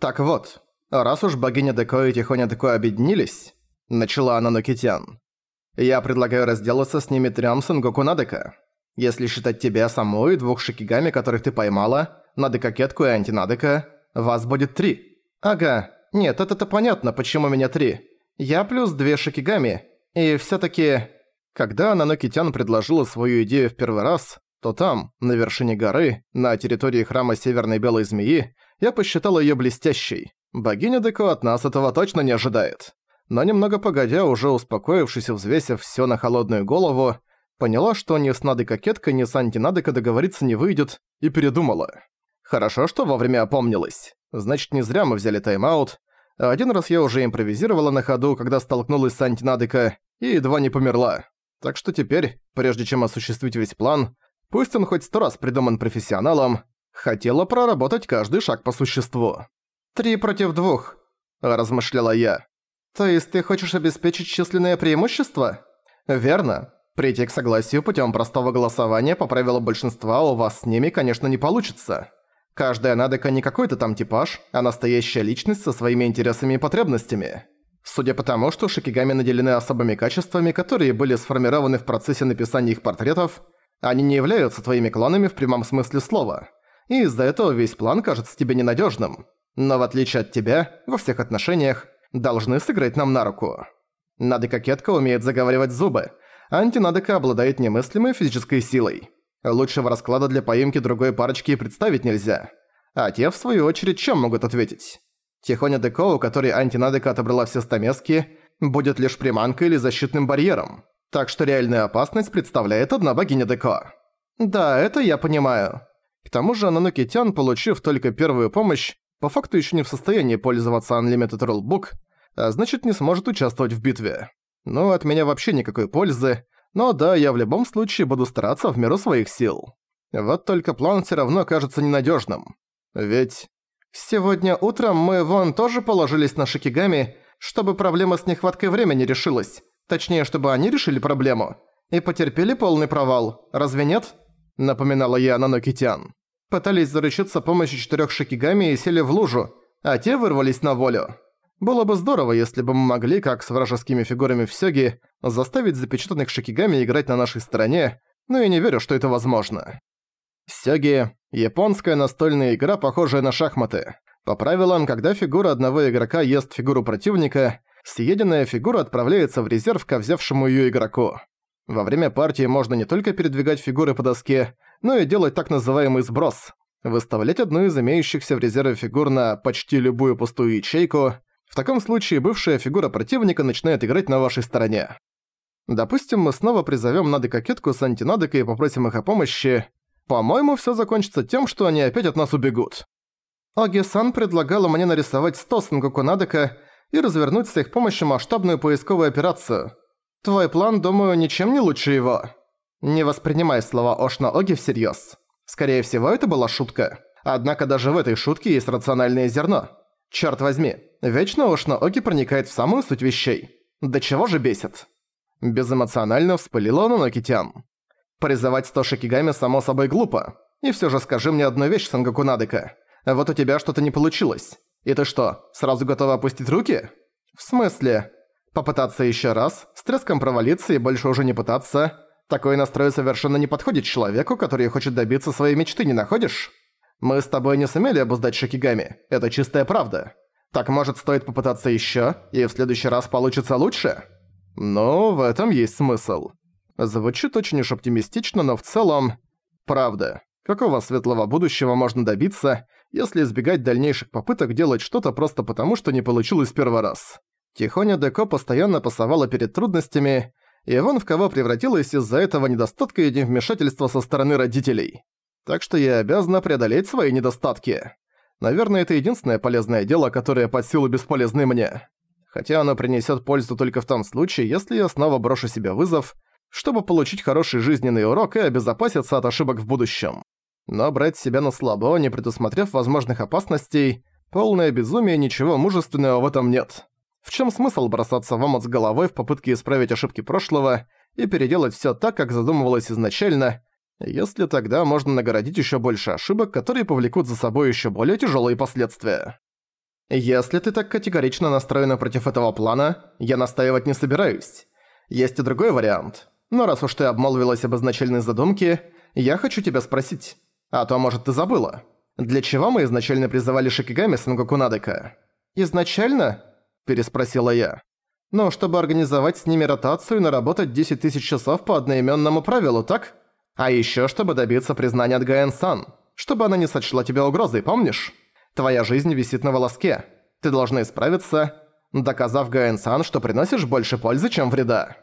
«Так вот, раз уж богиня Деко и Тихоня Деко объединились», — начала она Нокитян, «я предлагаю разделаться с ними трём Сенгоку Надека. Если считать тебя саму и двух шикигами, которых ты поймала, Надека-кетку и Антинадека, вас будет три». «Ага, нет, это-то понятно, почему меня три. Я плюс две шикигами, и всё-таки...» Когда Нанокитян предложила свою идею в первый раз, то там, на вершине горы, на территории храма Северной Белой Змеи, я посчитал её блестящей. Богиня Деко от нас этого точно не ожидает. Но немного погодя, уже успокоившись и взвесив всё на холодную голову, поняла, что ни с Надой Кокеткой, ни с Антинадека договориться не выйдет, и передумала. Хорошо, что вовремя опомнилась. Значит, не зря мы взяли тайм-аут. Один раз я уже импровизировала на ходу, когда столкнулась с Антинадека, и едва не померла. Так что теперь, прежде чем осуществить весь план, пусть он хоть сто раз придуман профессионалом, хотела проработать каждый шаг по существу. «Три против двух», – размышляла я. «То есть ты хочешь обеспечить численное преимущество?» «Верно. Прийти к согласию путем простого голосования по правилу большинства у вас с ними, конечно, не получится. Каждая Надека не какой-то там типаж, а настоящая личность со своими интересами и потребностями. Судя по тому, что шикигами наделены особыми качествами, которые были сформированы в процессе написания их портретов, они не являются твоими клонами в прямом смысле слова. И из-за этого весь план кажется тебе ненадежным. Но в отличие от тебя, во всех отношениях, должны сыграть нам на руку. Надека-кетка умеет заговаривать зубы, антинадека обладает немыслимой физической силой. Лучшего расклада для поимки другой парочки и представить нельзя. А те, в свою очередь, чем могут ответить? Тихоня Деко, у которой антинадека отобрала все стамески, будет лишь приманкой или защитным барьером. Так что реальная опасность представляет одна богиня Деко. Да, это я понимаю. К тому же Нанукитян, получив только первую помощь, по факту еще не в состоянии пользоваться Unlimited Rulebook, а значит не сможет участвовать в битве. Ну, от меня вообще никакой пользы, но да, я в любом случае буду стараться в меру своих сил. Вот только план все равно кажется ненадежным. Ведь Сегодня утром мы вон тоже положились на Шикигами, чтобы проблема с нехваткой времени решилась. Точнее, чтобы они решили проблему. И потерпели полный провал. Разве нет? Напоминала я Нанокитян. Пытались заручиться помощью четырёх Шикигами и сели в лужу, а те вырвались на волю. Было бы здорово, если бы мы могли, как с вражескими фигурами в Сёге, заставить запечатанных Шикигами играть на нашей стороне, но я не верю, что это возможно. Сёги – японская настольная игра, похожая на шахматы. По правилам, когда фигура одного игрока ест фигуру противника, съеденная фигура отправляется в резерв ко взявшему её игроку. Во время партии можно не только передвигать фигуры по доске, но и делать так называемый сброс. Выставлять одну из имеющихся в резерве фигур на почти любую пустую ячейку. В таком случае бывшая фигура противника начинает играть на вашей стороне. Допустим, мы снова призовем Нады Кокетку с Антинадекой и попросим их о помощи. По-моему, всё закончится тем, что они опять от нас убегут. Оги-сан предлагала мне нарисовать 100 Сангоку Надека и развернуть с их помощью масштабную поисковую операцию. Твой план, думаю, ничем не лучше его. Не воспринимай слова Ошна Оги всерьёз. Скорее всего, это была шутка. Однако даже в этой шутке есть рациональное зерно. Чёрт возьми, вечно Ошна Оги проникает в самую суть вещей. Да чего же бесит? Безэмоционально вспылила Нанокитян. Призывать сто шикигами само собой глупо. И всё же скажи мне одну вещь, Сангоку Надека. Вот у тебя что-то не получилось. И ты что, сразу готова опустить руки? В смысле? Попытаться ещё раз, с треском провалиться и больше уже не пытаться. Такой настрой совершенно не подходит человеку, который хочет добиться своей мечты, не находишь? Мы с тобой не сумели обуздать шикигами. Это чистая правда. Так может стоит попытаться ещё, и в следующий раз получится лучше? Ну, в этом есть смысл. Звучит очень уж оптимистично, но в целом... Правда. Какого светлого будущего можно добиться, если избегать дальнейших попыток делать что-то просто потому, что не получилось в первый раз? Тихоня Деко постоянно пасовала перед трудностями, и вон в кого превратилась из-за этого недостатка и невмешательства со стороны родителей. Так что я обязана преодолеть свои недостатки. Наверное, это единственное полезное дело, которое под силу бесполезны мне. Хотя оно принесет пользу только в том случае, если я снова брошу себе вызов – чтобы получить хороший жизненный урок и обезопаситься от ошибок в будущем. Но брать себя на слабо, не предусмотрев возможных опасностей, полное безумие, ничего мужественного в этом нет. В чем смысл бросаться в омут с головой в попытке исправить ошибки прошлого и переделать все так, как задумывалось изначально, если тогда можно нагородить еще больше ошибок, которые повлекут за собой еще более тяжелые последствия? Если ты так категорично настроена против этого плана, я настаивать не собираюсь. Есть и другой вариант. Но раз уж ты обмолвилась об изначальной задумке, я хочу тебя спросить. А то, может, ты забыла. Для чего мы изначально призывали Шикигами Сангоку Надека? «Изначально?» – переспросила я. «Ну, чтобы организовать с ними ротацию и наработать 10 тысяч часов по одноимённому правилу, так? А ещё, чтобы добиться признания от Гаэн-сан, чтобы она не сочла тебя угрозой, помнишь? Твоя жизнь висит на волоске. Ты должна исправиться, доказав Гаэн-сан, что приносишь больше пользы, чем вреда».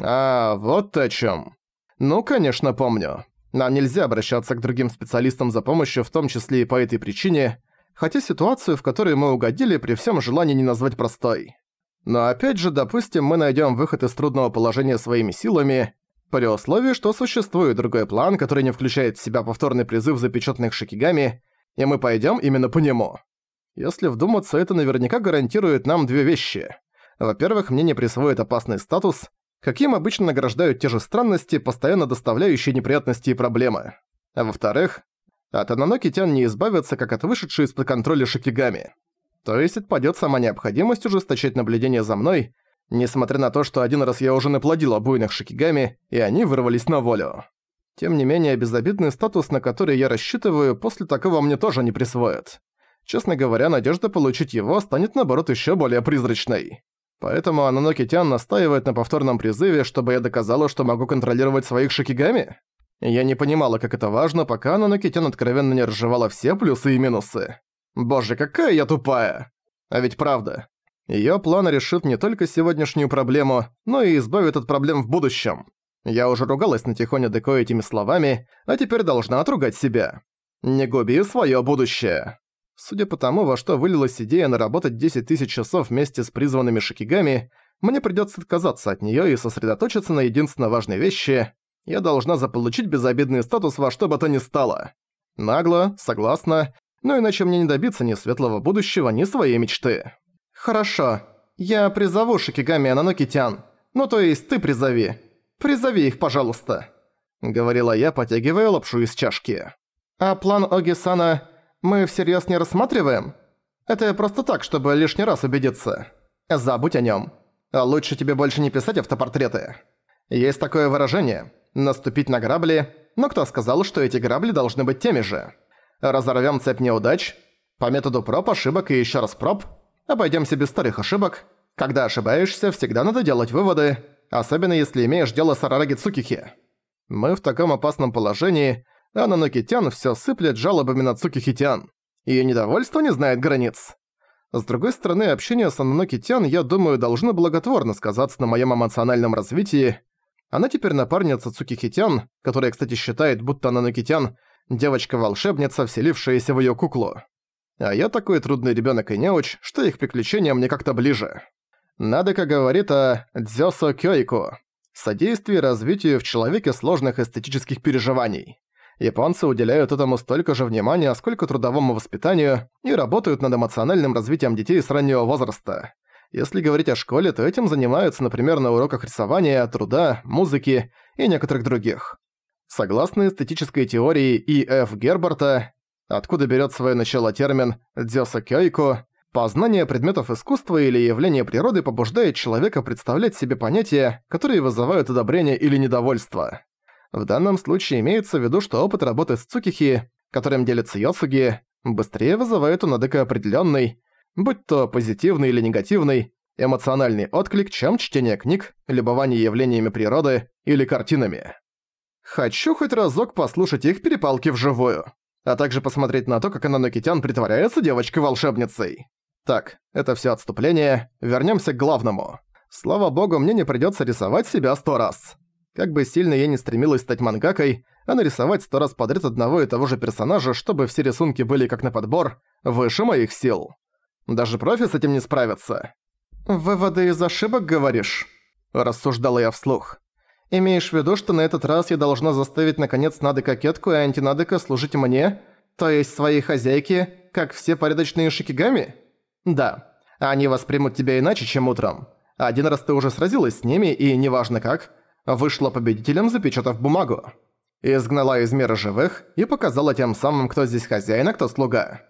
«А, вот о чём. Ну, конечно, помню. Нам нельзя обращаться к другим специалистам за помощью, в том числе и по этой причине, хотя ситуацию, в которую мы угодили, при всем желании не назвать простой. Но опять же, допустим, мы найдем выход из трудного положения своими силами, при условии, что существует другой план, который не включает в себя повторный призыв запечатанных шикигами, и мы пойдем именно по нему. Если вдуматься, это наверняка гарантирует нам две вещи. Во-первых, мне не присвоит опасный статус, каким обычно награждают те же странности, постоянно доставляющие неприятности и проблемы. А во-вторых, от Ананоки-тян не избавиться, как от вышедшей из-под контроля Шикигами. То есть отпадёт сама необходимость ужесточать наблюдение за мной, несмотря на то, что один раз я уже наплодил буйных Шикигами, и они вырвались на волю. Тем не менее, безобидный статус, на который я рассчитываю, после такого мне тоже не присвоят. Честно говоря, надежда получить его станет, наоборот, ещё более призрачной. Поэтому Ананоки-тян настаивает на повторном призыве, чтобы я доказала, что могу контролировать своих шикигами? Я не понимала, как это важно, пока Ананоки-тян откровенно не разжевала все плюсы и минусы. Боже, какая я тупая! А ведь правда. Её план решит не только сегодняшнюю проблему, но и избавит от проблем в будущем. Я уже ругалась на Тихоне Деко этими словами, а теперь должна отругать себя. Не губи своё будущее. Судя по тому, во что вылилась идея наработать 10 тысяч часов вместе с призванными шикигами, мне придётся отказаться от неё и сосредоточиться на единственно важной вещи. Я должна заполучить безобидный статус во что бы то ни стало. Нагло, согласна, но иначе мне не добиться ни светлого будущего, ни своей мечты. Хорошо. Я призову Шикигами Ананокитян. Ну то есть ты призови. Призови их, пожалуйста. Говорила я, потягивая лапшу из чашки. А план Оги-сана мы всерьез не рассматриваем? Это просто так, чтобы лишний раз убедиться. Забудь о нем. А лучше тебе больше не писать автопортреты. Есть такое выражение «наступить на грабли», но кто сказал, что эти грабли должны быть теми же? Разорвем цепь неудач, по методу проб, ошибок и еще раз проб, обойдемся без старых ошибок. Когда ошибаешься, всегда надо делать выводы, особенно если имеешь дело с Арараги Цукихи. Мы в таком опасном положении, а Нанокитян все сыплет жалобами на Цукихитян. Её недовольство не знает границ. С другой стороны, общение с Ананокитян, я думаю, должно благотворно сказаться на моем эмоциональном развитии. Она теперь напарница Цукихитян, которая, кстати, считает, будто Ананокитян – девочка-волшебница, вселившаяся в её куклу. А я такой трудный ребёнок и неуч, что их приключения мне как-то ближе. Надо, как говорит о дзёсо кёйку – содействии развитию в человеке сложных эстетических переживаний. Японцы уделяют этому столько же внимания, сколько трудовому воспитанию, и работают над эмоциональным развитием детей с раннего возраста. Если говорить о школе, то этим занимаются, например, на уроках рисования, труда, музыки и некоторых других. Согласно эстетической теории И.Ф. Герберта, откуда берет свое начало термин «дзёса кёйко», познание предметов искусства или явления природы побуждает человека представлять себе понятия, которые вызывают одобрение или недовольство. В данном случае имеется в виду, что опыт работы с Цукихи, которым делится Йосуги, быстрее вызывает у Надека определенный, будь то позитивный или негативный, эмоциональный отклик, чем чтение книг, любование явлениями природы или картинами. Хочу хоть разок послушать их перепалки вживую, а также посмотреть на то, как Ананокитян притворяется девочкой-волшебницей. Так, это все отступление, вернемся к главному. Слава богу, мне не придется рисовать себя сто раз. Как бы сильно я не стремилась стать мангакой, а нарисовать сто раз подряд одного и того же персонажа, чтобы все рисунки были как на подбор, выше моих сил. Даже профи с этим не справятся. «Выводы из ошибок, говоришь?» – рассуждала я вслух. «Имеешь в виду, что на этот раз я должна заставить наконец Нады-кокетку и антинадыка служить мне, то есть своей хозяйке, как все порядочные шикигами?» «Да. Они воспримут тебя иначе, чем утром. Один раз ты уже сразилась с ними, и неважно как, вышла победителем, запечатав бумагу. Изгнала из мира живых и показала тем самым, кто здесь хозяин, а кто слуга.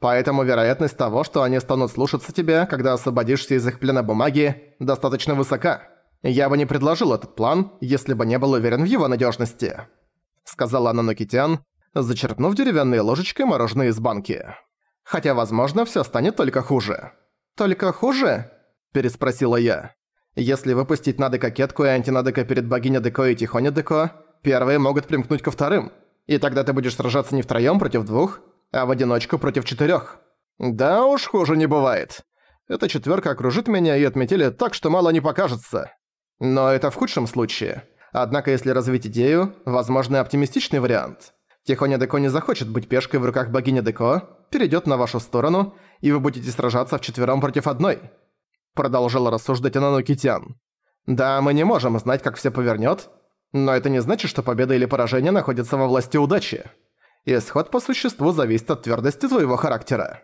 Поэтому вероятность того, что они станут слушаться тебя, когда освободишься из их плена бумаги, достаточно высока. Я бы не предложил этот план, если бы не был уверен в его надежности, сказала Нанокитян, зачерпнув деревянной ложечкой мороженое из банки. Хотя, возможно, все станет только хуже. «Только хуже?» – переспросила я. «Если выпустить Надека-кетку и антинадека перед богиней Деко и Тихоня Деко, первые могут примкнуть ко вторым, и тогда ты будешь сражаться не втроём против двух, а в одиночку против четырёх. Да уж, хуже не бывает. Эта четвёрка окружит меня и отметили так, что мало не покажется. Но это в худшем случае. Однако, если развить идею, возможно оптимистичный вариант. Тихоня Деко не захочет быть пешкой в руках богини Деко, перейдет на вашу сторону, и вы будете сражаться вчетвером против одной. Продолжала рассуждать Анану Китян. Да, мы не можем знать, как все повернет, но это не значит, что победа или поражение находятся во власти удачи. Исход по существу зависит от твердости твоего характера.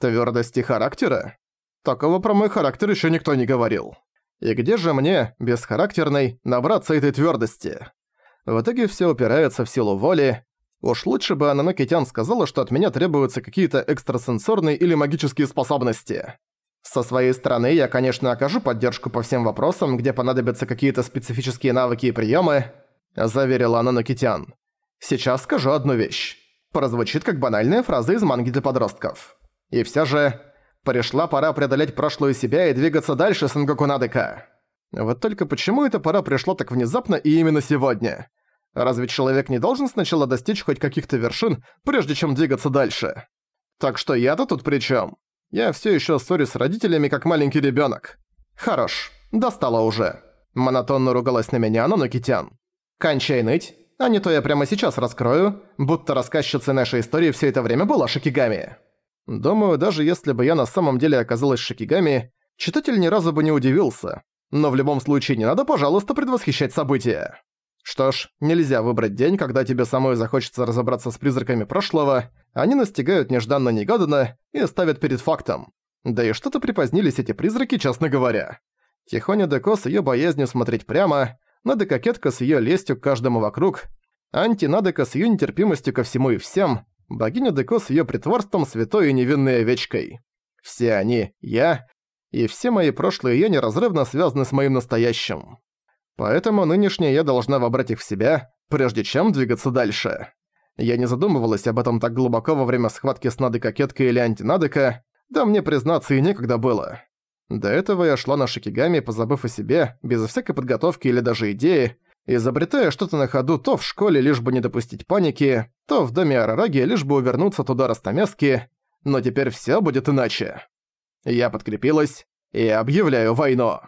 Твердости характера? Такого про мой характер еще никто не говорил. И где же мне, бесхарактерной, набраться этой твердости? В итоге все упирается в силу воли. Уж лучше бы Анано Китян сказала, что от меня требуются какие-то экстрасенсорные или магические способности. Со своей стороны я, конечно, окажу поддержку по всем вопросам, где понадобятся какие-то специфические навыки и приемы, заверила Анано Китян. Сейчас скажу одну вещь. Прозвучит как банальная фраза из манги для подростков. И все же, пришла пора преодолеть прошлую себя и двигаться дальше, Сангоку Надека. Вот только почему эта пора пришла так внезапно и именно сегодня? Разве человек не должен сначала достичь хоть каких-то вершин, прежде чем двигаться дальше? Так что я-то тут при чем? Я все еще ссорюсь с родителями, как маленький ребенок. Хорош, достала уже. Монотонно ругалась на меня Нанокитян. Кончай ныть, а не то я прямо сейчас раскрою, будто рассказчицей нашей истории все это время была Шикигами. Думаю, даже если бы я на самом деле оказалась Шикигами, читатель ни разу бы не удивился. Но в любом случае не надо, пожалуйста, предвосхищать события. Что ж, нельзя выбрать день, когда тебе самой захочется разобраться с призраками прошлого, они настигают нежданно-негаданно и ставят перед фактом. Да и что-то припозднились эти призраки, честно говоря. Тихоня Деко с её боязнью смотреть прямо, Надо кокетка с её лестью к каждому вокруг, Антинадека с её нетерпимостью ко всему и всем, богиня Деко с её притворством святой и невинной овечкой. Все они, я, и все мои прошлые я неразрывно связаны с моим настоящим. Поэтому нынешняя я должна вобрать их в себя, прежде чем двигаться дальше. Я не задумывалась об этом так глубоко во время схватки с Надой-кокеткой или антинадека, да мне, признаться, и некогда было. До этого я шла на шикигами, позабыв о себе, без всякой подготовки или даже идеи, изобретая что-то на ходу то в школе, лишь бы не допустить паники, то в доме Арараги, лишь бы увернуться туда растамески, но теперь всё будет иначе. Я подкрепилась и объявляю войну.